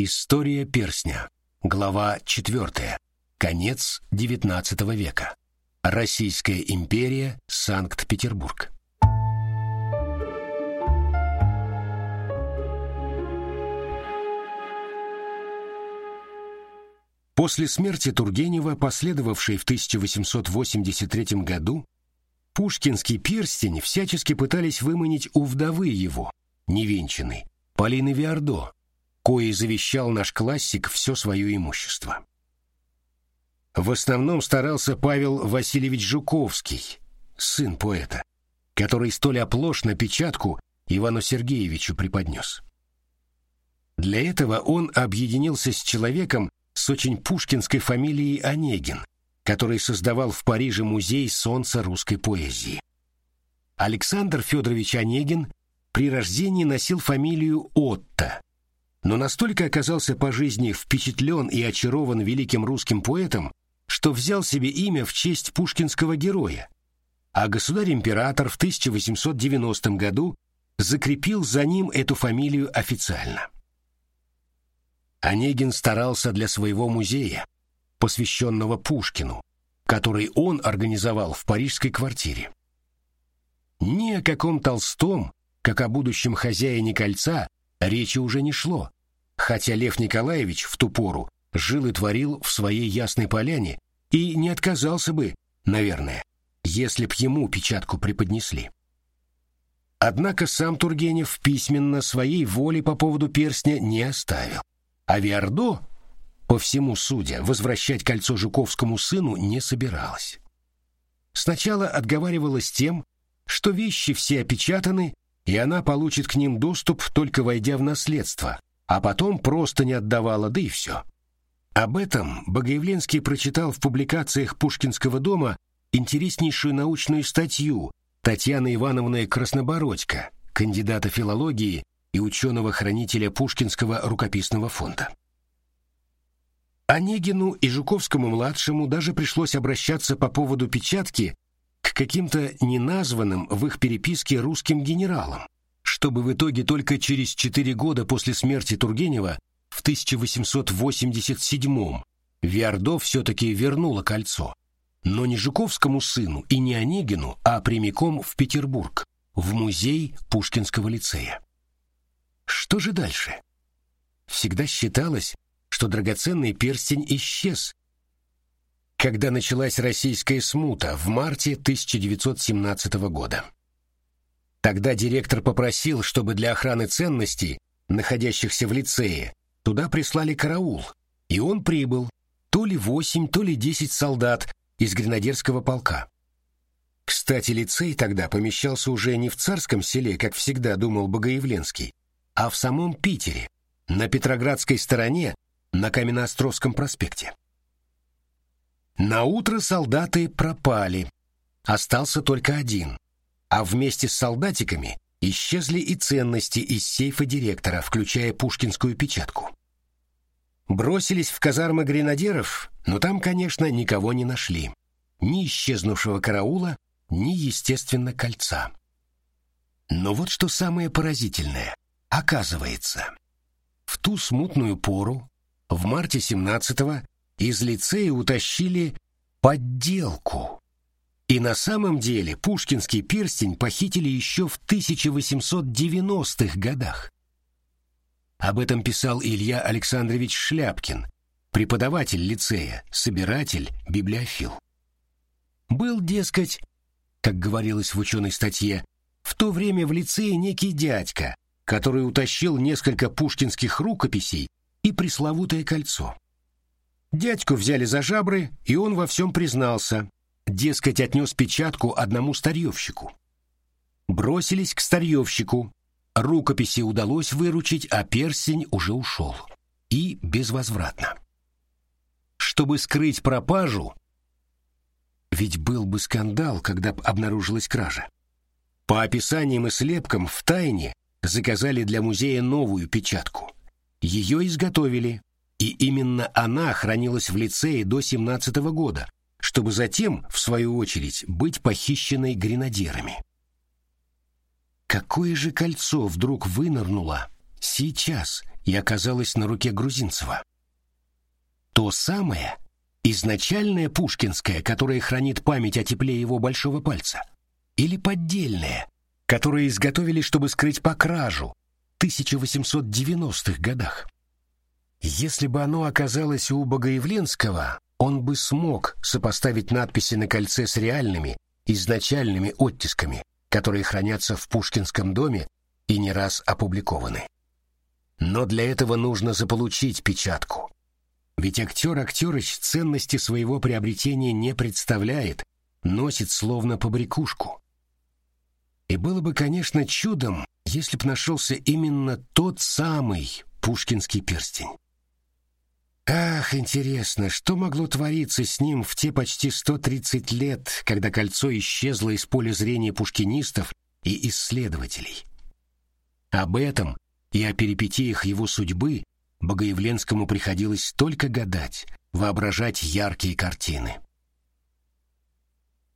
История перстня. Глава 4. Конец XIX века. Российская империя, Санкт-Петербург. После смерти Тургенева, последовавшей в 1883 году, Пушкинский перстень всячески пытались выманить у вдовы его, невенчанной, Полины Виардо, коей завещал наш классик все свое имущество. В основном старался Павел Васильевич Жуковский, сын поэта, который столь оплошно печатку Ивану Сергеевичу преподнес. Для этого он объединился с человеком с очень пушкинской фамилией Онегин, который создавал в Париже музей солнца русской поэзии. Александр Федорович Онегин при рождении носил фамилию Отто, но настолько оказался по жизни впечатлен и очарован великим русским поэтом, что взял себе имя в честь пушкинского героя, а государь-император в 1890 году закрепил за ним эту фамилию официально. Онегин старался для своего музея, посвященного Пушкину, который он организовал в парижской квартире. Ни о каком Толстом, как о будущем хозяине кольца, речи уже не шло, хотя Лев Николаевич в ту пору жил и творил в своей Ясной Поляне и не отказался бы, наверное, если б ему печатку преподнесли. Однако сам Тургенев письменно своей воли по поводу перстня не оставил. А Виардо, по всему судя, возвращать кольцо Жуковскому сыну не собиралась. Сначала отговаривалась тем, что вещи все опечатаны, и она получит к ним доступ, только войдя в наследство, а потом просто не отдавала, да и все. Об этом Богоявленский прочитал в публикациях Пушкинского дома интереснейшую научную статью Татьяны Ивановны Краснобородько, кандидата филологии и ученого-хранителя Пушкинского рукописного фонда. Онегину и Жуковскому-младшему даже пришлось обращаться по поводу печатки к каким-то неназванным в их переписке русским генералам, чтобы в итоге только через четыре года после смерти Тургенева в 1887-м Виардо все-таки вернула кольцо, но не Жуковскому сыну и не Онегину, а прямиком в Петербург, в музей Пушкинского лицея. Что же дальше? Всегда считалось, что драгоценный перстень исчез, когда началась российская смута в марте 1917 года. Тогда директор попросил, чтобы для охраны ценностей, находящихся в лицее, туда прислали караул, и он прибыл, то ли восемь, то ли десять солдат из гренадерского полка. Кстати, лицей тогда помещался уже не в царском селе, как всегда думал Богоявленский, а в самом Питере, на Петроградской стороне, на Каменноостровском проспекте. На утро солдаты пропали. Остался только один. А вместе с солдатиками исчезли и ценности из сейфа директора, включая пушкинскую печатку. Бросились в казармы гренадеров, но там, конечно, никого не нашли. Ни исчезнувшего караула, ни, естественно, кольца. Но вот что самое поразительное. Оказывается, в ту смутную пору, в марте 17-го, из лицея утащили подделку. И на самом деле пушкинский перстень похитили еще в 1890-х годах. Об этом писал Илья Александрович Шляпкин, преподаватель лицея, собиратель, библиофил. Был, дескать, как говорилось в ученой статье, в то время в лицее некий дядька, который утащил несколько пушкинских рукописей и пресловутое кольцо. Дядьку взяли за жабры, и он во всем признался, дескать, отнес печатку одному старьевщику. Бросились к старьевщику, рукописи удалось выручить, а перстень уже ушел. И безвозвратно. Чтобы скрыть пропажу, ведь был бы скандал, когда б обнаружилась кража. По описаниям и слепкам в тайне заказали для музея новую печатку. Ее изготовили, и именно она хранилась в лицее до 17 -го года, чтобы затем, в свою очередь, быть похищенной гренадерами. Какое же кольцо вдруг вынырнуло сейчас и оказалось на руке Грузинцева. То самое изначальное пушкинское, которое хранит память о тепле его большого пальца, или поддельное, которое изготовили, чтобы скрыть покражу в 1890-х годах. Если бы оно оказалось у Богоявленского, он бы смог сопоставить надписи на кольце с реальными, изначальными оттисками, которые хранятся в Пушкинском доме и не раз опубликованы. Но для этого нужно заполучить печатку. Ведь актер Актерыч ценности своего приобретения не представляет, носит словно побрякушку. И было бы, конечно, чудом, если б нашелся именно тот самый пушкинский перстень. Ах, интересно, что могло твориться с ним в те почти 130 лет, когда кольцо исчезло из поля зрения пушкинистов и исследователей. Об этом и о перипетиях его судьбы Богоявленскому приходилось только гадать, воображать яркие картины.